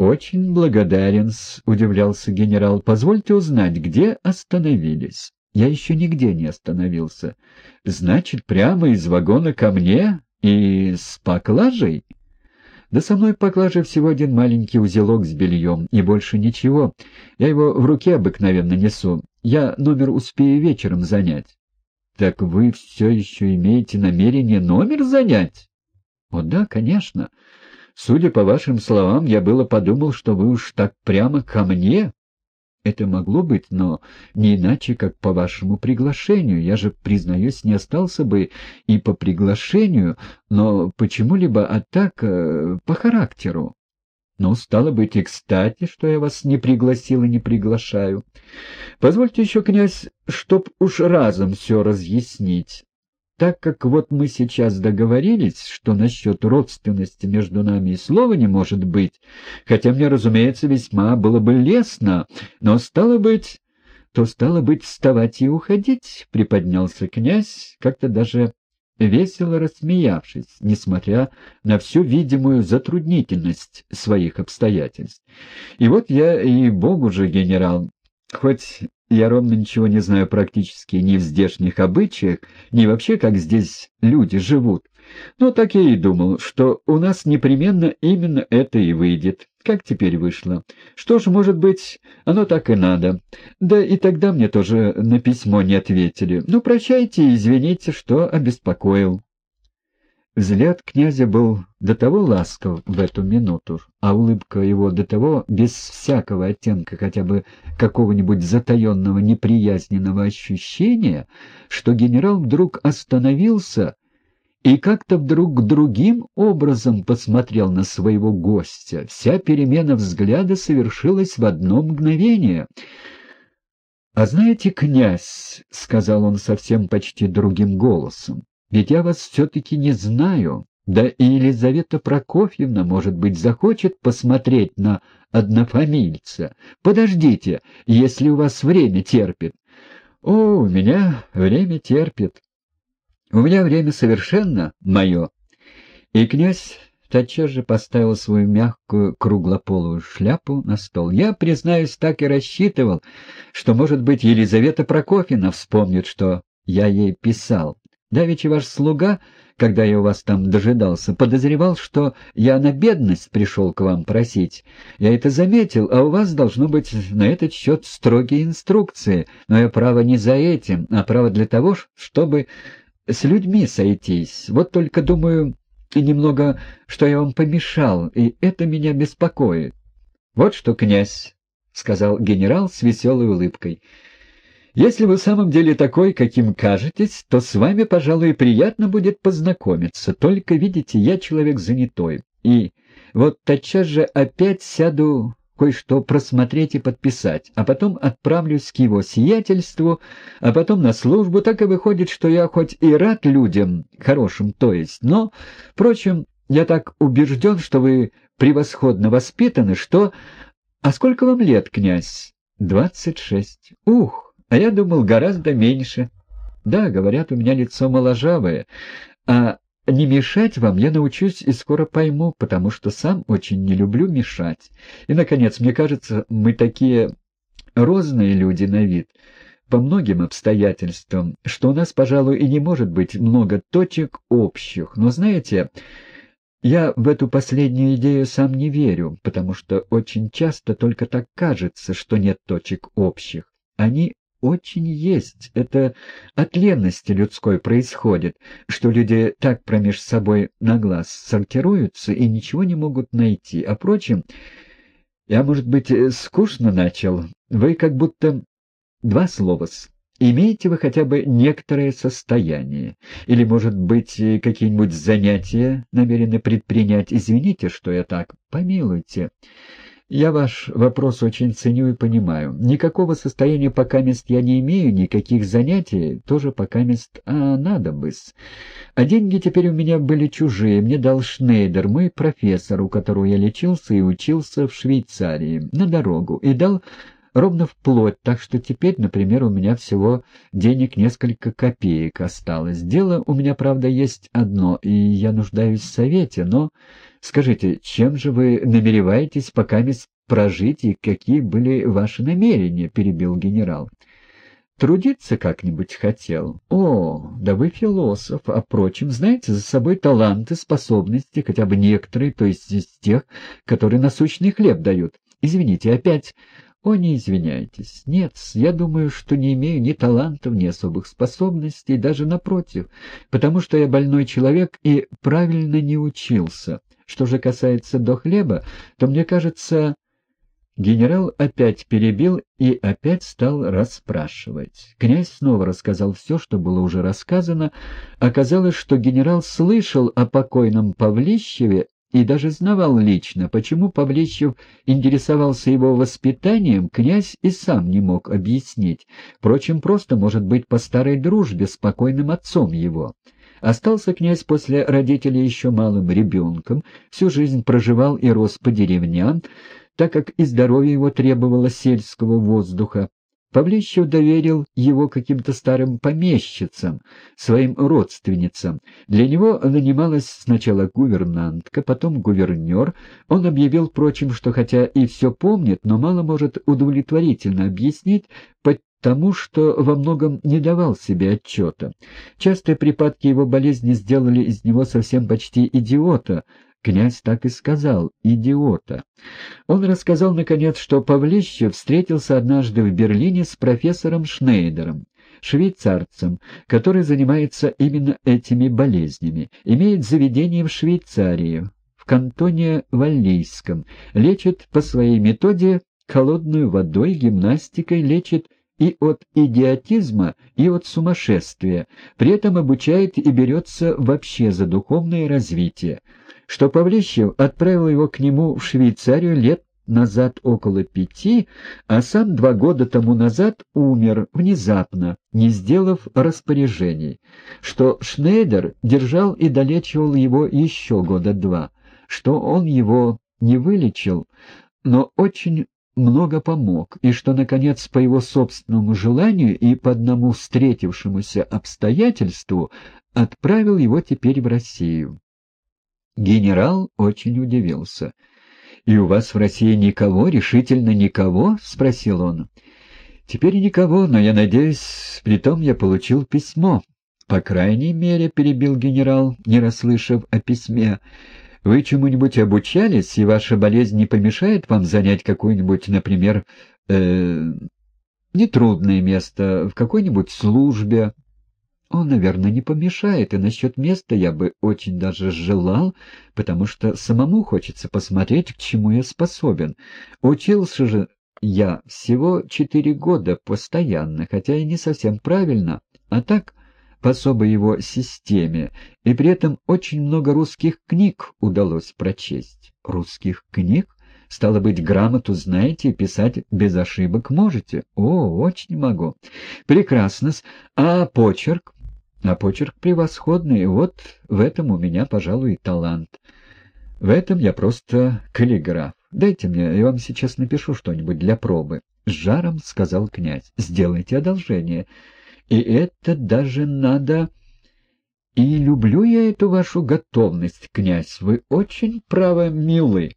«Очень благодарен», — удивлялся генерал. «Позвольте узнать, где остановились?» «Я еще нигде не остановился». «Значит, прямо из вагона ко мне и с поклажей?» «Да со мной поклажа всего один маленький узелок с бельем, и больше ничего. Я его в руке обыкновенно несу. Я номер успею вечером занять». «Так вы все еще имеете намерение номер занять?» «О да, конечно». Судя по вашим словам, я было подумал, что вы уж так прямо ко мне. Это могло быть, но не иначе, как по вашему приглашению. Я же, признаюсь, не остался бы и по приглашению, но почему-либо, а так, э, по характеру. Ну, стало быть, и кстати, что я вас не пригласил и не приглашаю. Позвольте еще, князь, чтоб уж разом все разъяснить. Так как вот мы сейчас договорились, что насчет родственности между нами и слова не может быть, хотя мне, разумеется, весьма было бы лестно, но стало быть, то стало быть вставать и уходить, — приподнялся князь, как-то даже весело рассмеявшись, несмотря на всю видимую затруднительность своих обстоятельств. И вот я и богу же, генерал, хоть я ровно ничего не знаю практически ни в здешних обычаях, ни вообще, как здесь люди живут. Но так я и думал, что у нас непременно именно это и выйдет, как теперь вышло. Что ж, может быть, оно так и надо. Да и тогда мне тоже на письмо не ответили. Ну, прощайте и извините, что обеспокоил. Взгляд князя был до того ласков в эту минуту, а улыбка его до того без всякого оттенка хотя бы какого-нибудь затаенного неприязненного ощущения, что генерал вдруг остановился и как-то вдруг другим образом посмотрел на своего гостя. Вся перемена взгляда совершилась в одно мгновение. «А знаете, князь, — сказал он совсем почти другим голосом, ведь я вас все-таки не знаю. Да и Елизавета Прокофьевна, может быть, захочет посмотреть на однофамильца. Подождите, если у вас время терпит. О, у меня время терпит. У меня время совершенно мое. И князь тотчас же поставил свою мягкую круглополую шляпу на стол. Я, признаюсь, так и рассчитывал, что, может быть, Елизавета Прокофьевна вспомнит, что я ей писал. Давеча ваш слуга, когда я у вас там дожидался, подозревал, что я на бедность пришел к вам просить. Я это заметил, а у вас должно быть на этот счет строгие инструкции. Но я право не за этим, а право для того, чтобы с людьми сойтись. Вот только думаю немного, что я вам помешал, и это меня беспокоит. — Вот что, князь, — сказал генерал с веселой улыбкой, — если вы в самом деле такой, каким кажетесь, то с вами, пожалуй, приятно будет познакомиться. Только, видите, я человек занятой. И вот тотчас же опять сяду кое-что просмотреть и подписать, а потом отправлюсь к его сиятельству, а потом на службу. Так и выходит, что я хоть и рад людям, хорошим то есть, но, впрочем, я так убежден, что вы превосходно воспитаны, что... А сколько вам лет, князь? Двадцать шесть. Ух! А я думал, гораздо меньше. Да, говорят, у меня лицо моложавое, а не мешать вам я научусь и скоро пойму, потому что сам очень не люблю мешать. И, наконец, мне кажется, мы такие розные люди на вид, по многим обстоятельствам, что у нас, пожалуй, и не может быть много точек общих. Но, знаете, я в эту последнюю идею сам не верю, потому что очень часто только так кажется, что нет точек общих. Они очень есть. Это от ленности людской происходит, что люди так промеж собой на глаз сортируются и ничего не могут найти. А впрочем, я, может быть, скучно начал. Вы как будто... Два слова -с. Имеете вы хотя бы некоторое состояние? Или, может быть, какие-нибудь занятия намерены предпринять? Извините, что я так. Помилуйте. Я ваш вопрос очень ценю и понимаю. Никакого состояния пока мест я не имею, никаких занятий тоже пока мест, а надо бы -с. А деньги теперь у меня были чужие. Мне дал Шнейдер, мой профессор, у которого я лечился и учился в Швейцарии, на дорогу, и дал ровно вплоть, так что теперь, например, у меня всего денег несколько копеек осталось. Дело у меня, правда, есть одно, и я нуждаюсь в совете, но... Скажите, чем же вы намереваетесь пока прожить и какие были ваши намерения?» — перебил генерал. Трудиться как-нибудь хотел? О, да вы философ, а прочим, знаете за собой таланты, способности, хотя бы некоторые, то есть из тех, которые насущный хлеб дают. Извините, опять... О, не извиняйтесь. Нет, я думаю, что не имею ни талантов, ни особых способностей, даже напротив, потому что я больной человек и правильно не учился. Что же касается до хлеба, то, мне кажется, Генерал опять перебил и опять стал расспрашивать. Князь снова рассказал все, что было уже рассказано. Оказалось, что генерал слышал о покойном Павлищеве и даже знавал лично, почему Павлищев интересовался его воспитанием, князь и сам не мог объяснить. Впрочем, просто, может быть, по старой дружбе с покойным отцом его. Остался князь после родителей еще малым ребенком, всю жизнь проживал и рос по деревням, так как и здоровье его требовало сельского воздуха. Павлищев доверил его каким-то старым помещицам, своим родственницам. Для него нанималась сначала гувернантка, потом гувернер. Он объявил, впрочем, что хотя и все помнит, но мало может удовлетворительно объяснить, потому что во многом не давал себе отчета. Частые припадки его болезни сделали из него совсем почти идиота, Князь так и сказал «идиота». Он рассказал, наконец, что Павлищев встретился однажды в Берлине с профессором Шнейдером, швейцарцем, который занимается именно этими болезнями, имеет заведение в Швейцарии, в кантоне Валлийском, лечит по своей методе холодной водой, гимнастикой, лечит и от идиотизма, и от сумасшествия, при этом обучает и берется вообще за духовное развитие что Павлищев отправил его к нему в Швейцарию лет назад около пяти, а сам два года тому назад умер внезапно, не сделав распоряжений, что Шнейдер держал и долечивал его еще года два, что он его не вылечил, но очень много помог, и что, наконец, по его собственному желанию и по одному встретившемуся обстоятельству отправил его теперь в Россию. Генерал очень удивился. «И у вас в России никого, решительно никого?» — спросил он. «Теперь никого, но я надеюсь, притом я получил письмо». «По крайней мере», — перебил генерал, не расслышав о письме, — «вы чему-нибудь обучались, и ваша болезнь не помешает вам занять какое-нибудь, например, э, нетрудное место в какой-нибудь службе, он, наверное, не помешает, и насчет места я бы очень даже желал, потому что самому хочется посмотреть, к чему я способен. Учился же я всего четыре года постоянно, хотя и не совсем правильно, а так по особой его системе, и при этом очень много русских книг удалось прочесть. Русских книг? Стало быть, грамоту знаете и писать без ошибок можете? О, очень могу. Прекрасно. А почерк? А почерк превосходный, вот в этом у меня, пожалуй, талант. В этом я просто каллиграф. Дайте мне, я вам сейчас напишу что-нибудь для пробы. С жаром сказал князь. Сделайте одолжение. И это даже надо... И люблю я эту вашу готовность, князь. Вы очень право милы.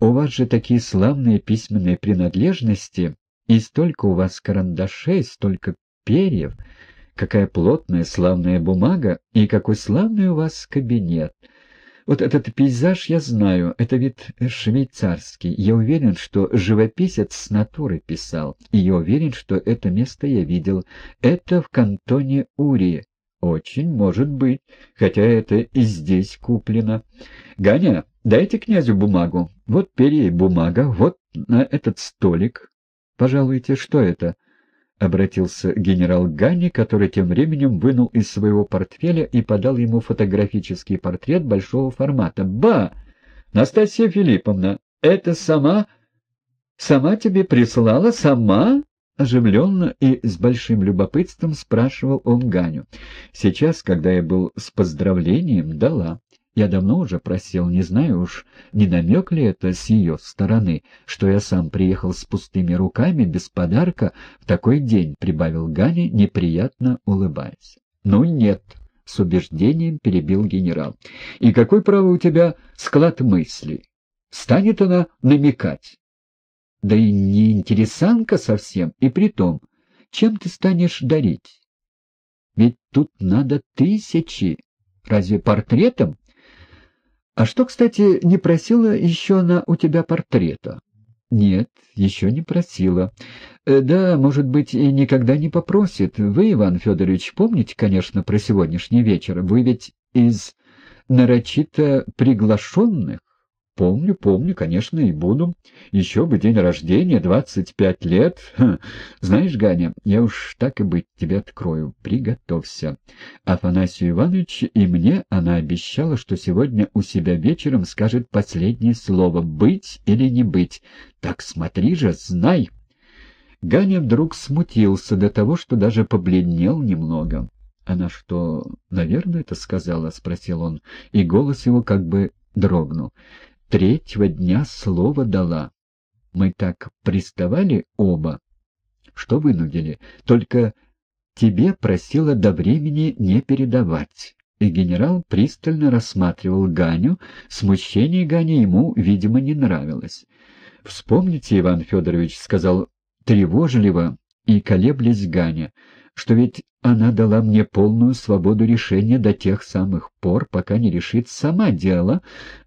У вас же такие славные письменные принадлежности, и столько у вас карандашей, столько перьев. Какая плотная, славная бумага, и какой славный у вас кабинет. Вот этот пейзаж я знаю, это вид швейцарский. Я уверен, что живописец с натуры писал, и я уверен, что это место я видел. Это в кантоне Ури. Очень может быть, хотя это и здесь куплено. Ганя, дайте князю бумагу. Вот перья бумага, вот на этот столик. Пожалуйте, что это? — обратился генерал Ганни, который тем временем вынул из своего портфеля и подал ему фотографический портрет большого формата. «Ба! Настасья Филипповна, это сама... сама тебе прислала? Сама?» Оживленно и с большим любопытством спрашивал он Ганю. «Сейчас, когда я был с поздравлением, дала. Я давно уже просил, не знаю уж, не намек ли это с ее стороны, что я сам приехал с пустыми руками, без подарка, в такой день, — прибавил Ганя, неприятно улыбаясь. — Ну нет, — с убеждением перебил генерал. — И какой право у тебя склад мыслей? Станет она намекать? Да и не интересанка совсем, и при том, чем ты станешь дарить? Ведь тут надо тысячи. Разве портретом? А что, кстати, не просила еще она у тебя портрета? Нет, еще не просила. Э, да, может быть, и никогда не попросит. Вы, Иван Федорович, помните, конечно, про сегодняшний вечер? Вы ведь из нарочито приглашенных? Помню, помню, конечно, и буду. Еще бы день рождения, двадцать пять лет. Знаешь, Ганя, я уж так и быть тебе открою. Приготовься. Афанасию Ивановичу и мне она обещала, что сегодня у себя вечером скажет последнее слово «быть или не быть». Так смотри же, знай. Ганя вдруг смутился до того, что даже побледнел немного. «Она что, наверное, это сказала?» — спросил он, и голос его как бы дрогнул третьего дня слово дала. Мы так приставали оба, что вынудили. Только тебе просила до времени не передавать. И генерал пристально рассматривал Ганю. Смущение Гани ему, видимо, не нравилось. «Вспомните, Иван Федорович», — сказал тревожливо и колеблясь Ганя, что ведь она дала мне полную свободу решения до тех самых пор, пока не решит сама дело,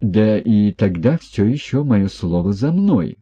да и тогда все еще мое слово за мной.